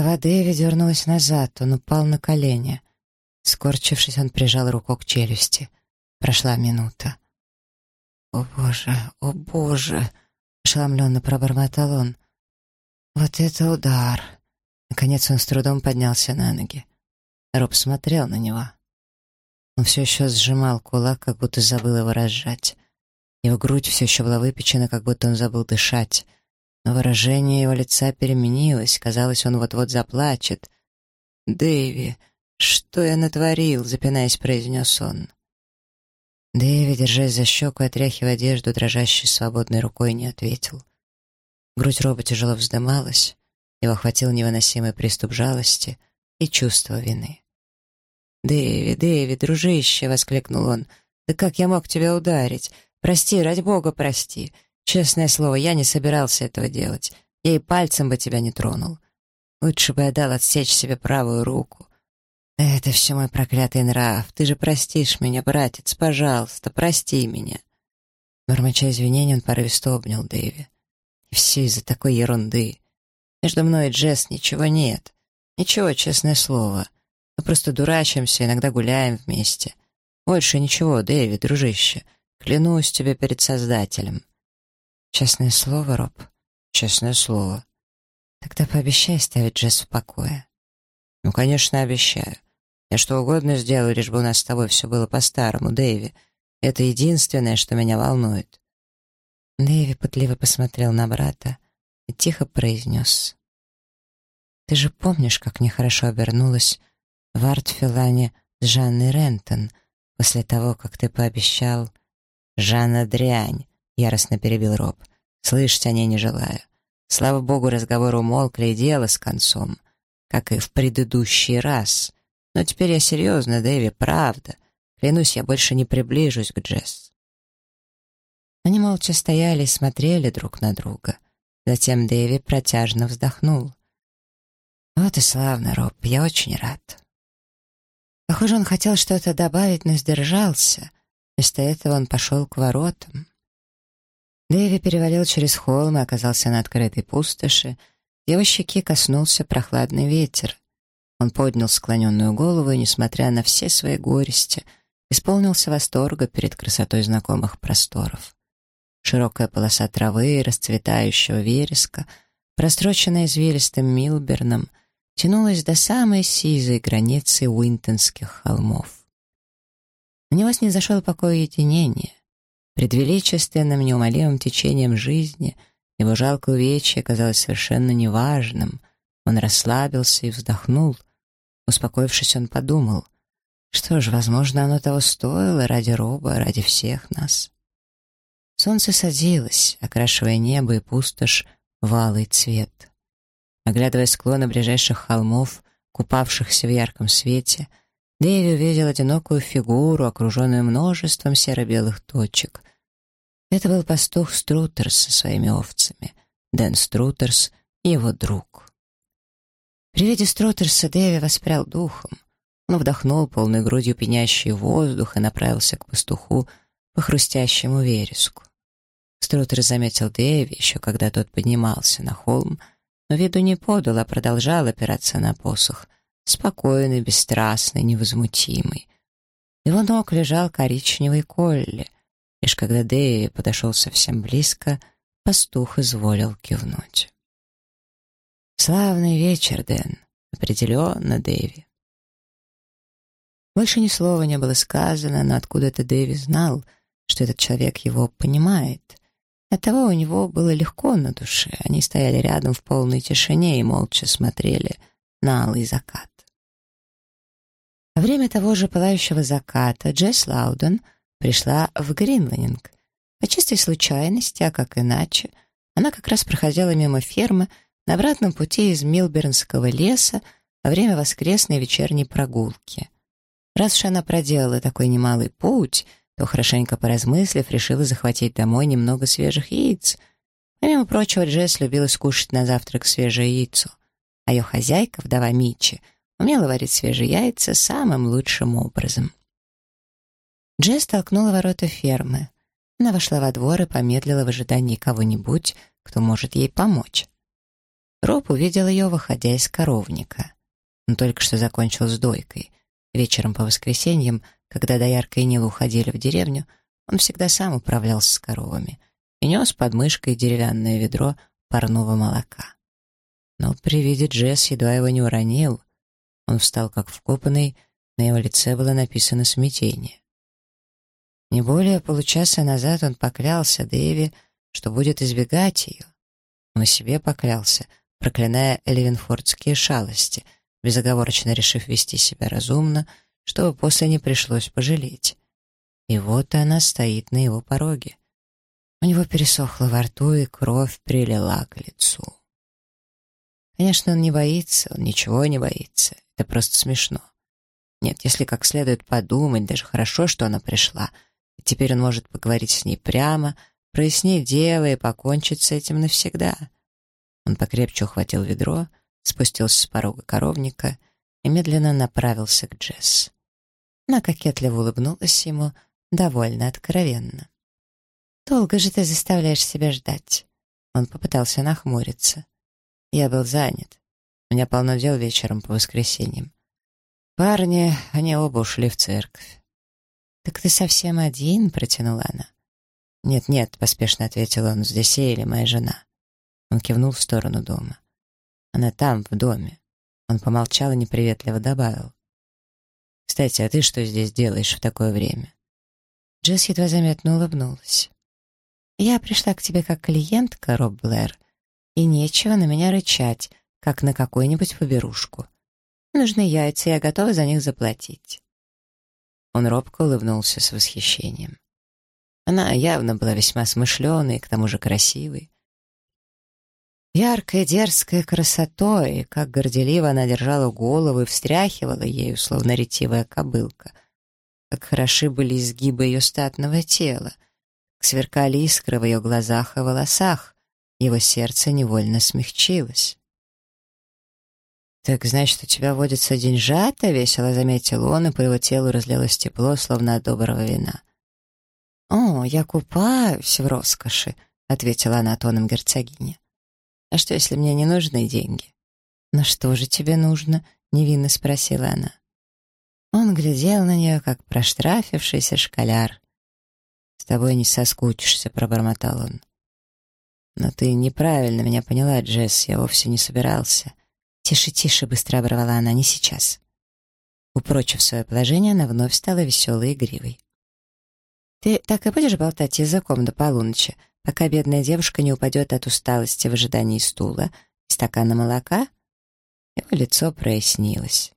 Голова Дэви дернулась назад, он упал на колени. Скорчившись, он прижал руку к челюсти. Прошла минута. «О боже, о боже!» — ошеломленно пробормотал он. «Вот это удар!» Наконец он с трудом поднялся на ноги. Роб смотрел на него. Он все еще сжимал кулак, как будто забыл его разжать. Его грудь все еще была выпечена, как будто он забыл дышать. Выражение его лица переменилось. Казалось, он вот-вот заплачет. «Дэйви, что я натворил?» — запинаясь, произнес он. Дэви, держась за щеку, отряхивая одежду, дрожащей свободной рукой, не ответил. Грудь Роба тяжело вздымалась, его охватил невыносимый приступ жалости и чувство вины. «Дэви, Дэви, дружище!» — воскликнул он. «Да как я мог тебя ударить? Прости, ради бога, прости. Честное слово, я не собирался этого делать. Я и пальцем бы тебя не тронул. Лучше бы я дал отсечь себе правую руку. Это все мой проклятый нрав. Ты же простишь меня, братец, пожалуйста, прости меня». Бормоча извинения, он порывисто обнял Дэви. И все из-за такой ерунды. Между мной и Джесс ничего нет. Ничего, честное слово. Мы просто дурачимся, иногда гуляем вместе. Больше ничего, Дэви, дружище. Клянусь тебе перед Создателем. Честное слово, Роб? Честное слово. Тогда пообещай оставить Джесс в покое. Ну, конечно, обещаю. Я что угодно сделаю, лишь бы у нас с тобой все было по-старому, Дэви. Это единственное, что меня волнует. Дэви пытливо посмотрел на брата и тихо произнес. «Ты же помнишь, как нехорошо обернулась в Артфилане с Жанной Рентон после того, как ты пообещал...» «Жанна дрянь!» — яростно перебил Роб. «Слышать о ней не желаю. Слава богу, разговор умолкли и дело с концом, как и в предыдущий раз. Но теперь я серьезно, Дэви, правда. Клянусь, я больше не приближусь к Джесс». Они молча стояли и смотрели друг на друга. Затем Дэви протяжно вздохнул. «Вот и славно, Роб, я очень рад». Похоже, он хотел что-то добавить, но сдержался. Вместо этого он пошел к воротам. Дэви перевалил через холм и оказался на открытой пустоши. Его щеки коснулся прохладный ветер. Он поднял склоненную голову и, несмотря на все свои горести, исполнился восторга перед красотой знакомых просторов. Широкая полоса травы и расцветающего вереска, простроченная извилистым милберном, тянулась до самой сизой границы Уинтонских холмов. На него снизошел покой единения. Пред величественным, неумолимым течением жизни его жалкое увечье казалось совершенно неважным. Он расслабился и вздохнул. Успокоившись, он подумал, что ж, возможно, оно того стоило ради Роба, ради всех нас. Солнце садилось, окрашивая небо и пустошь в алый цвет. Оглядывая склоны ближайших холмов, купавшихся в ярком свете, Дэви увидел одинокую фигуру, окруженную множеством серо-белых точек. Это был пастух Струтерс со своими овцами, Дэн Струтерс его друг. При виде Струтерса Дэви воспрял духом. Он вдохнул полной грудью пенящий воздух и направился к пастуху по хрустящему вереску. Струтер заметил Дэви еще когда тот поднимался на холм, но виду не подал, а продолжал опираться на посох, спокойный, бесстрастный, невозмутимый. Его ног лежал коричневый колли. Лишь когда Дэви подошел совсем близко, пастух изволил кивнуть. «Славный вечер, Дэн. Определенно, Дэви». Больше ни слова не было сказано, но откуда-то Дэви знал, что этот человек его понимает. Оттого у него было легко на душе. Они стояли рядом в полной тишине и молча смотрели на алый закат. Во время того же пылающего заката Джесс Лауден пришла в Гринланинг. По чистой случайности, а как иначе, она как раз проходила мимо фермы на обратном пути из Милбернского леса во время воскресной вечерней прогулки. Раз уж она проделала такой немалый путь — то, хорошенько поразмыслив, решила захватить домой немного свежих яиц. Помимо прочего, Джесс любила скушать на завтрак свежее яйцо, а ее хозяйка, вдова Митчи, умела варить свежие яйца самым лучшим образом. Джесс толкнула ворота фермы. Она вошла во двор и помедлила в ожидании кого-нибудь, кто может ей помочь. Роб увидел ее, выходя из коровника. Он только что закончил с дойкой. Вечером по воскресеньям, когда доярка и Нила уходили в деревню, он всегда сам управлялся с коровами и нес под мышкой деревянное ведро парного молока. Но при виде Джесс едва его не уронил. Он встал как вкопанный, на его лице было написано смятение. Не более получаса назад он поклялся Дэви, что будет избегать ее. Он себе поклялся, проклиная эльвинфордские шалости, безоговорочно решив вести себя разумно, чтобы после не пришлось пожалеть. И вот она стоит на его пороге. У него пересохло во рту, и кровь прилила к лицу. Конечно, он не боится, он ничего не боится. Это просто смешно. Нет, если как следует подумать, даже хорошо, что она пришла. И теперь он может поговорить с ней прямо, прояснить дело и покончить с этим навсегда. Он покрепче ухватил ведро, спустился с порога коровника и медленно направился к Джесс. Она кокетливо улыбнулась ему, довольно откровенно. «Долго же ты заставляешь себя ждать?» Он попытался нахмуриться. «Я был занят. Меня полно дел вечером по воскресеньям. Парни, они оба ушли в церковь». «Так ты совсем один?» — протянула она. «Нет-нет», — поспешно ответил он, — «здесь или моя жена». Он кивнул в сторону дома. «Она там, в доме». Он помолчал и неприветливо добавил. «Кстати, а ты что здесь делаешь в такое время?» Джесс едва заметно улыбнулась. «Я пришла к тебе как клиентка, Роб Блэр, и нечего на меня рычать, как на какую-нибудь поберушку. Нужны яйца, я готова за них заплатить». Он робко улыбнулся с восхищением. Она явно была весьма смышленой, к тому же красивой. Яркой, дерзкой красотой, как горделиво она держала голову и встряхивала ею, словно ретивая кобылка. Как хороши были изгибы ее статного тела, сверкали искры в ее глазах и волосах, его сердце невольно смягчилось. «Так, значит, у тебя водится деньжата?» — весело заметил он, и по его телу разлилось тепло, словно от доброго вина. «О, я купаюсь в роскоши», — ответила она тоном герцогини. «А что, если мне не нужны деньги?» «Ну что же тебе нужно?» — невинно спросила она. Он глядел на нее, как проштрафившийся школяр. «С тобой не соскучишься», — пробормотал он. «Но ты неправильно меня поняла, Джесс, я вовсе не собирался». «Тише, тише», — быстро оборвала она, — «не сейчас». Упрочив свое положение, она вновь стала веселой и игривой. «Ты так и будешь болтать языком до полуночи, пока бедная девушка не упадет от усталости в ожидании стула и стакана молока?» Его лицо прояснилось.